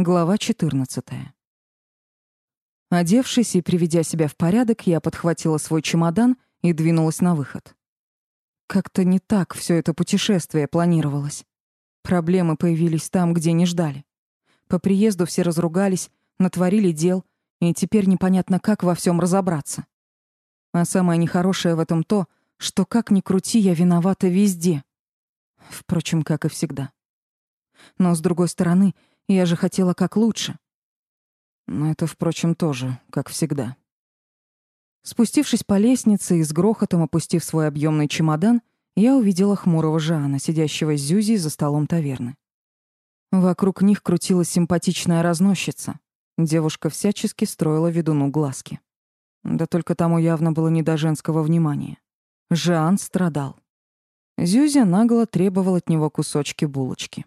Глава 14. Одевшись и приведя себя в порядок, я подхватила свой чемодан и двинулась на выход. Как-то не так все это путешествие планировалось. Проблемы появились там, где не ждали. По приезду все разругались, натворили дел, и теперь непонятно, как во всем разобраться. А самое нехорошее в этом то, что как ни крути, я виновата везде. Впрочем, как и всегда. Но, с другой стороны, я же хотела как лучше. Но это, впрочем, тоже, как всегда. Спустившись по лестнице и с грохотом опустив свой объемный чемодан, я увидела хмурого Жана, сидящего с Зюзи за столом таверны. Вокруг них крутилась симпатичная разносчица. Девушка всячески строила ведуну глазки. Да только тому явно было не до женского внимания. Жан страдал. Зюзя нагло требовал от него кусочки булочки.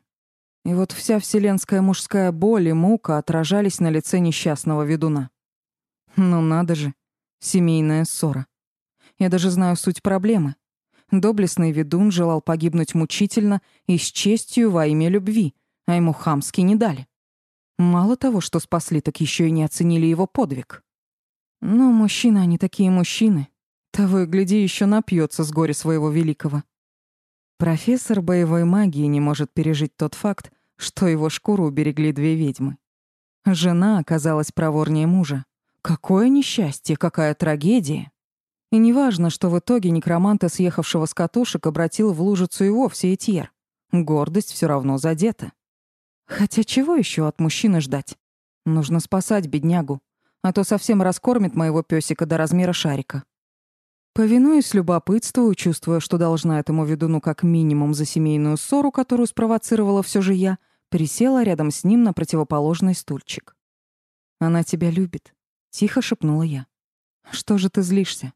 И вот вся вселенская мужская боль и мука отражались на лице несчастного ведуна. Ну надо же, семейная ссора. Я даже знаю суть проблемы. Доблестный ведун желал погибнуть мучительно и с честью во имя любви, а ему хамски не дали. Мало того, что спасли, так еще и не оценили его подвиг. Но мужчины, они такие мужчины. Того и гляди, еще напьется с горя своего великого. Профессор боевой магии не может пережить тот факт, что его шкуру уберегли две ведьмы. Жена оказалась проворнее мужа. Какое несчастье, какая трагедия. И неважно, что в итоге некроманта, съехавшего с катушек, обратил в лужицу и вовсе Этьер. Гордость все равно задета. Хотя чего еще от мужчины ждать? Нужно спасать беднягу, а то совсем раскормит моего песика до размера шарика. Повинуясь любопытству, чувствуя, что должна этому ведуну как минимум за семейную ссору, которую спровоцировала все же я, присела рядом с ним на противоположный стульчик. «Она тебя любит», — тихо шепнула я. «Что же ты злишься?»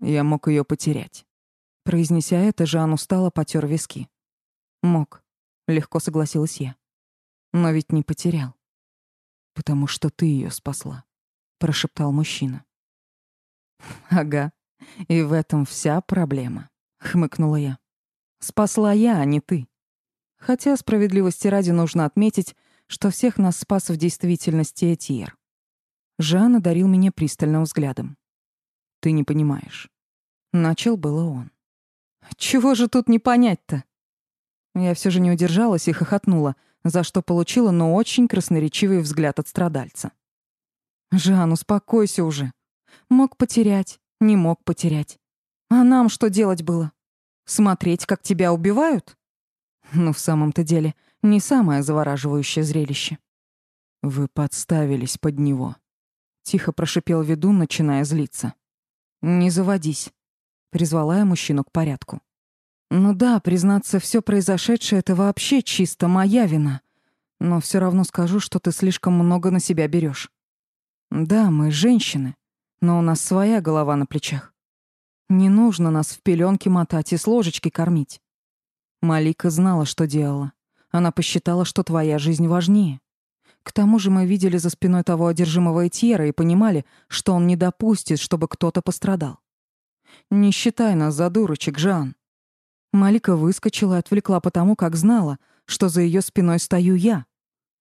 «Я мог ее потерять». Произнеся это, Жан устало потер виски. «Мог», — легко согласилась я. «Но ведь не потерял». «Потому что ты ее спасла», — прошептал мужчина. «Ага», и в этом вся проблема, хмыкнула я. Спасла я, а не ты. Хотя справедливости ради нужно отметить, что всех нас спас в действительности Этьер. Жан одарил меня пристальным взглядом. Ты не понимаешь. Начал было он. Чего же тут не понять-то? Я все же не удержалась и хохотнула, за что получила, но очень красноречивый взгляд от страдальца. «Жан, успокойся уже. Мог потерять, не мог потерять. А нам что делать было? Смотреть, как тебя убивают? Ну, в самом-то деле, не самое завораживающее зрелище. Вы подставились под него. Тихо прошипел ведун, начиная злиться. Не заводись. Призвала я мужчину к порядку. Ну да, признаться, все произошедшее — это вообще чисто моя вина. Но все равно скажу, что ты слишком много на себя берешь. Да, мы женщины но у нас своя голова на плечах. Не нужно нас в пеленки мотать и с ложечки кормить. Малика знала, что делала. Она посчитала, что твоя жизнь важнее. К тому же мы видели за спиной того одержимого Этьера и понимали, что он не допустит, чтобы кто-то пострадал. Не считай нас за дурочек, Жан. Малика выскочила и отвлекла потому, как знала, что за ее спиной стою я.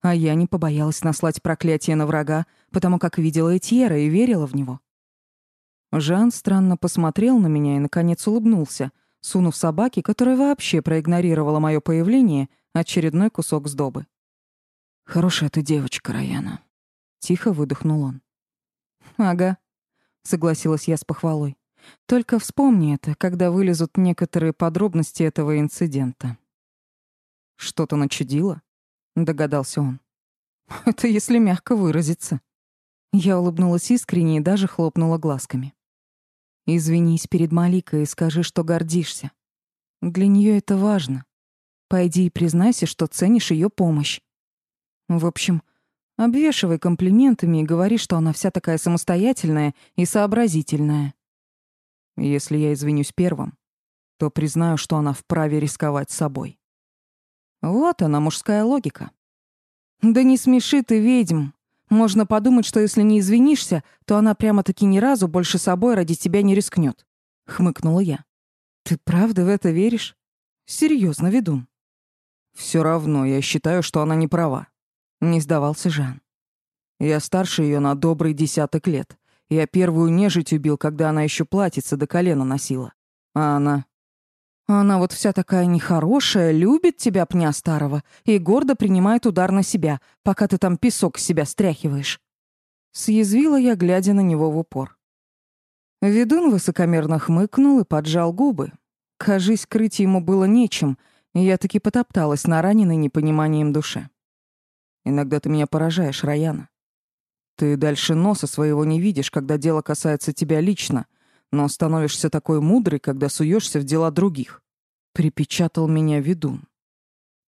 А я не побоялась наслать проклятие на врага, потому как видела Этьера и верила в него. Жан странно посмотрел на меня и, наконец, улыбнулся, сунув собаке, которая вообще проигнорировала мое появление, очередной кусок сдобы. «Хорошая ты девочка, Раяна», — тихо выдохнул он. «Ага», — согласилась я с похвалой. «Только вспомни это, когда вылезут некоторые подробности этого инцидента». «Что-то начудило?» — догадался он. «Это если мягко выразиться». Я улыбнулась искренне и даже хлопнула глазками. Извинись перед Маликой и скажи, что гордишься. Для нее это важно. Пойди и признайся, что ценишь ее помощь. В общем, обвешивай комплиментами и говори, что она вся такая самостоятельная и сообразительная. Если я извинюсь первым, то признаю, что она вправе рисковать собой. Вот она, мужская логика. Да не смеши ты ведьм, можно подумать, что если не извинишься, то она прямо-таки ни разу больше собой ради тебя не рискнет. Хмыкнула я. Ты правда в это веришь? Серьезно, ведун. Все равно я считаю, что она не права. Не сдавался Жан. Я старше ее на добрый десяток лет. Я первую нежить убил, когда она еще платьице до колена носила. А она... Она вот вся такая нехорошая, любит тебя, пня старого, и гордо принимает удар на себя, пока ты там песок с себя стряхиваешь. Съязвила я, глядя на него в упор. Ведун высокомерно хмыкнул и поджал губы. Кажись, крыть ему было нечем, и я таки потопталась на раненой непониманием душе. Иногда ты меня поражаешь, Раяна. Ты дальше носа своего не видишь, когда дело касается тебя лично, но становишься такой мудрой, когда суешься в дела других. Припечатал меня ведун.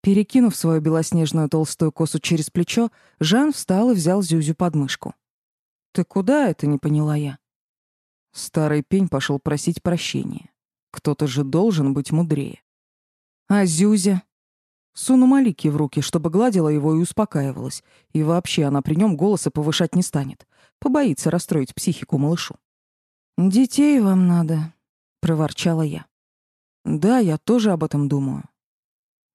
Перекинув свою белоснежную толстую косу через плечо, Жан встал и взял Зюзю под мышку. «Ты куда это?» — не поняла я. Старый пень пошел просить прощения. Кто-то же должен быть мудрее. А Зюзя? Суну Малики в руки, чтобы гладила его и успокаивалась. И вообще она при нем голоса повышать не станет. Побоится расстроить психику малышу. «Детей вам надо», — проворчала я. «Да, я тоже об этом думаю.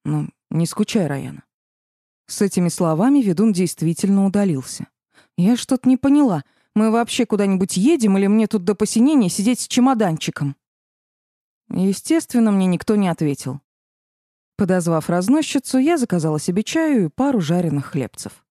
Ну, не скучай, Раяна». С этими словами ведун действительно удалился. Я что-то не поняла. Мы вообще куда-нибудь едем или мне тут до посинения сидеть с чемоданчиком? Естественно, мне никто не ответил. Подозвав разносчицу, я заказала себе чаю и пару жареных хлебцев.